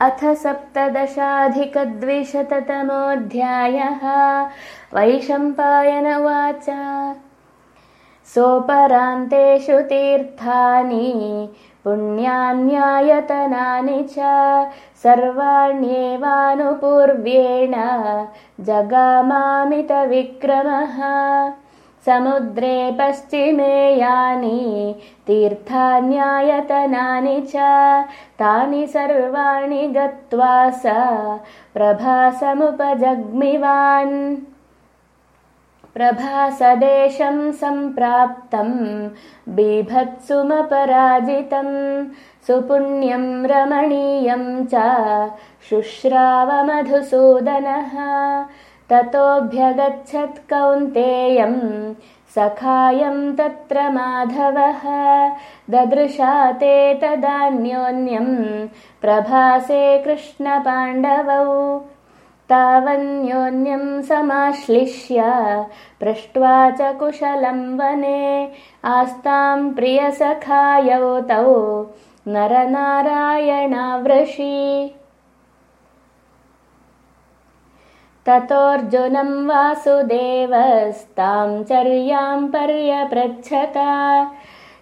अथ सप्तदशाधिकद्विशततमोऽध्यायः। वैशम्पायन उवाच सोपरान्तेषु तीर्थानि पुण्यान्यायतनानि च सर्वाण्येवानुपूर्व्येण जगामामितविक्रमः समुद्रे पश्चिमे यानि तीर्थान्यायतनानि च तानि सर्वाणि गत्वा स प्रभासमुपजग्मिवान्। प्रभासदेशं सम्प्राप्तं बीभत्सुमपराजितं सुपुण्यं रमणीयं च शुश्रावमधुसूदनः ततोऽभ्यगच्छत् कौन्तेयं सखायं तत्र माधवः ददृशा ते तदान्योन्यं प्रभासे कृष्णपाण्डवौ तावन्योन्यं समाश्लिष्य पृष्ट्वा च कुशलं वने आस्तां प्रियसखायौ तौ नरनारायणावृषि ततोऽर्जुनं वासुदेवस्तां चर्यां पर्यपृच्छता।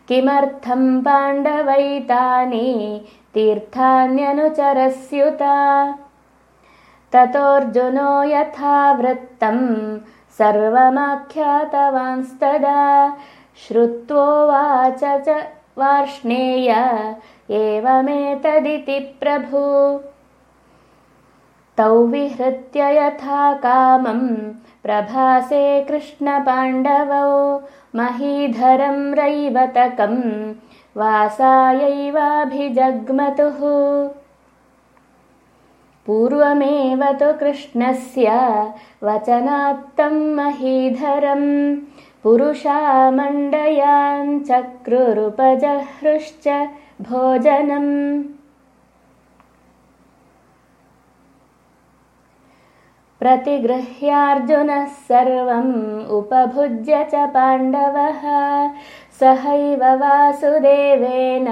किमर्थं पाण्डवैतानि तीर्थान्यनुचरस्युता? ततोऽर्जुनो यथा वृत्तं सर्वमाख्यातवांस्तदा श्रुत्वोवाच च वार्ष्णेय एवमेतदिति प्रभु तौ विहृत्य यथा कामं प्रभासे कृष्णपाण्डवौ महीधरं रैवतकं वासायैवाभिजग्मतुः। पूर्वमेव तु कृष्णस्य वचनात्तं महीधरं पुरुषा मण्डयाञ्चक्रुरुपजहृश्च भोजनम् प्रतिगृह्यार्जुनः सर्वम् उपभुज्य च पाण्डवः। सहैव वासुदेवेन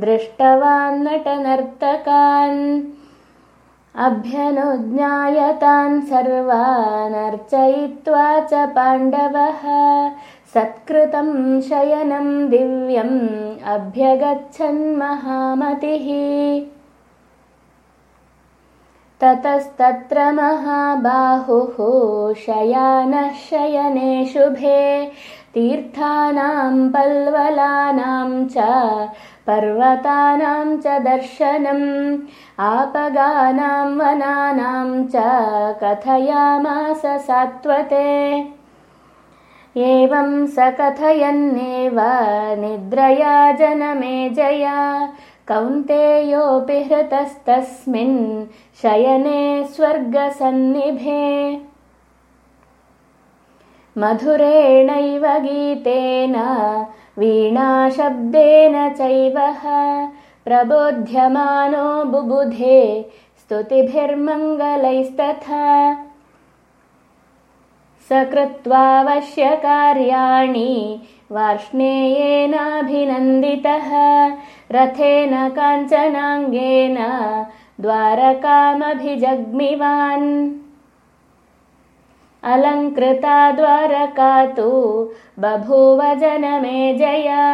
दृष्टवान् नटनर्तकान्। अभ्यनुज्ञायतान् सर्वानर्चयित्वा च पाण्डवः। सत्कृतं शयनं दिव्यम् अभ्यगच्छन्महामतिः ततस्तत्र महाबाहुः शयानः शयने शुभे। तीर्थानां पल्वलानां च पर्वतानां च दर्शनम् आपगानां वनानां च कथयामास सात्वते। एवं स कथयन्नेव निद्रया जनमेजया कौन्तेयोऽपि हृतस्तस्मिन् शयने स्वर्गसन्निभे। मधुरेणैव गीतेन वीणाशब्देन चैव प्रबोध्यमानो बुबुधे स्तुतिभिर्मङ्गलैस्तथा सकृत्वावश्यकार्याणि वार्ष्णेयेनाभिनन्दितः रथेन काञ्चनाङ्गेन द्वारकामभिजग्मिवान्। अलङ्कृता द्वारका तु बभूव जनमेजया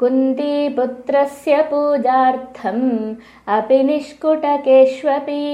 कुन्तीपुत्रस्य पूजार्थम् अपि निष्कुटकेष्वपि